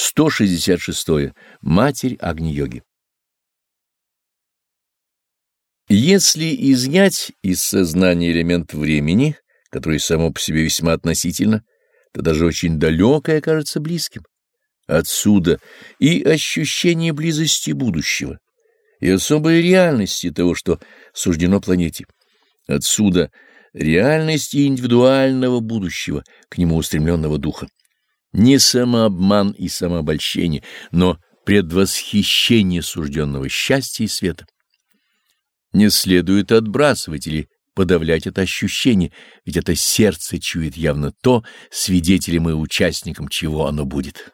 166. Матерь Агни-йоги. Если изъять из сознания элемент времени, который само по себе весьма относительно, то даже очень далекое кажется близким. Отсюда и ощущение близости будущего, и особой реальности того, что суждено планете. Отсюда реальность индивидуального будущего, к нему устремленного духа. Не самообман и самообольщение, но предвосхищение сужденного счастья и света. Не следует отбрасывать или подавлять это ощущение, ведь это сердце чует явно то, свидетелем и участником чего оно будет.